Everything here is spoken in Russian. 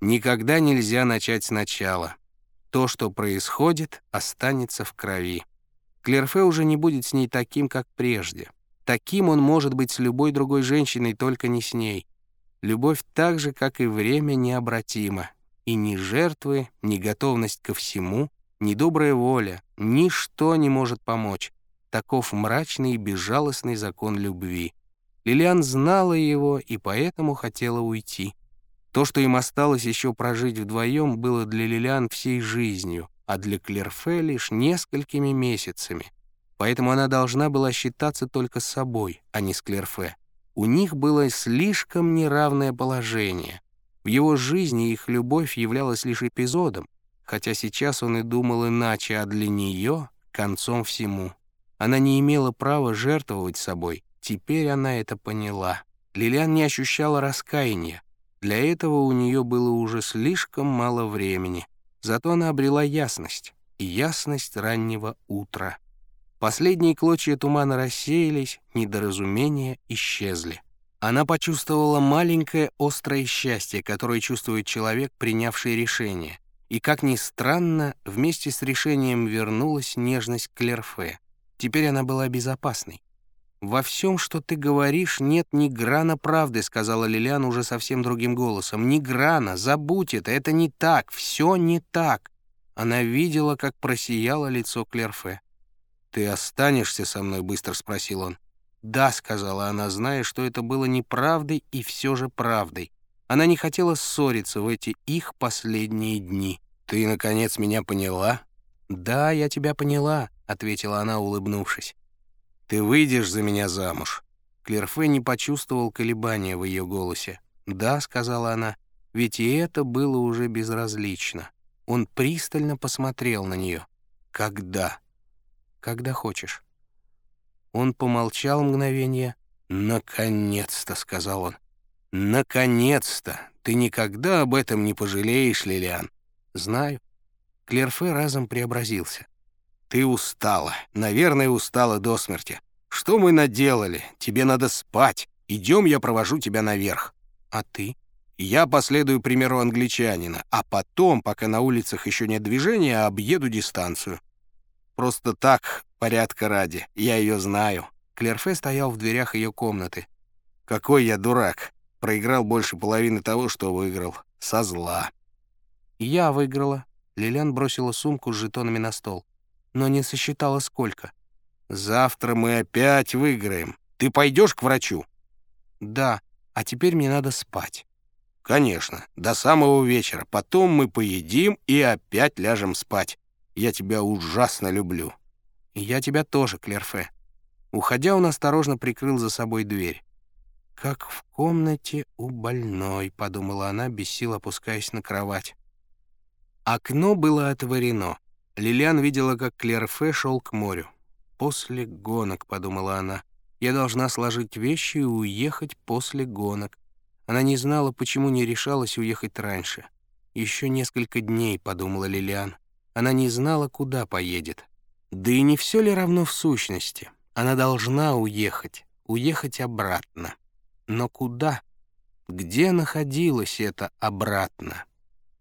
Никогда нельзя начать сначала. То, что происходит, останется в крови. Клерфе уже не будет с ней таким, как прежде. Таким он может быть с любой другой женщиной, только не с ней. Любовь так же, как и время, необратима. И ни жертвы, ни готовность ко всему, ни добрая воля, ничто не может помочь. Таков мрачный и безжалостный закон любви. Лилиан знала его и поэтому хотела уйти. То, что им осталось еще прожить вдвоем, было для Лилиан всей жизнью, а для Клерфе лишь несколькими месяцами. Поэтому она должна была считаться только с собой, а не с Клерфе. У них было слишком неравное положение. В его жизни их любовь являлась лишь эпизодом, хотя сейчас он и думал иначе, а для нее — концом всему. Она не имела права жертвовать собой, теперь она это поняла. Лилиан не ощущала раскаяния. Для этого у нее было уже слишком мало времени. Зато она обрела ясность, и ясность раннего утра. Последние клочья тумана рассеялись, недоразумения исчезли. Она почувствовала маленькое острое счастье, которое чувствует человек, принявший решение. И, как ни странно, вместе с решением вернулась нежность Клерфе. Теперь она была безопасной. «Во всем, что ты говоришь, нет ни грана правды», — сказала Лилиан уже совсем другим голосом. «Ни грана, забудь это, это не так, все не так». Она видела, как просияло лицо Клерфе. «Ты останешься со мной?» — быстро спросил он. «Да», — сказала она, зная, что это было неправдой и все же правдой. Она не хотела ссориться в эти их последние дни. «Ты, наконец, меня поняла?» «Да, я тебя поняла», — ответила она, улыбнувшись. «Ты выйдешь за меня замуж?» Клерфе не почувствовал колебания в ее голосе. «Да», — сказала она, — «ведь и это было уже безразлично». Он пристально посмотрел на нее. «Когда?» «Когда хочешь». Он помолчал мгновение. «Наконец-то», — сказал он. «Наконец-то! Ты никогда об этом не пожалеешь, Лилиан». «Знаю». Клерфе разом преобразился. «Ты устала. Наверное, устала до смерти. Что мы наделали? Тебе надо спать. Идем, я провожу тебя наверх». «А ты?» «Я последую примеру англичанина, а потом, пока на улицах еще нет движения, объеду дистанцию». «Просто так, порядка ради. Я ее знаю». Клерфе стоял в дверях ее комнаты. «Какой я дурак. Проиграл больше половины того, что выиграл. Со зла». «Я выиграла». Лилиан бросила сумку с жетонами на стол. Но не сосчитала, сколько. «Завтра мы опять выиграем. Ты пойдешь к врачу?» «Да, а теперь мне надо спать». «Конечно, до самого вечера. Потом мы поедим и опять ляжем спать. Я тебя ужасно люблю». «Я тебя тоже, Клерфе». Уходя, он осторожно прикрыл за собой дверь. «Как в комнате у больной», — подумала она, без сил опускаясь на кровать. Окно было отворено. Лилиан видела, как Клерфе шел к морю. «После гонок», — подумала она. «Я должна сложить вещи и уехать после гонок». Она не знала, почему не решалась уехать раньше. «Еще несколько дней», — подумала Лилиан. Она не знала, куда поедет. Да и не все ли равно в сущности? Она должна уехать, уехать обратно. Но куда? Где находилось это обратно?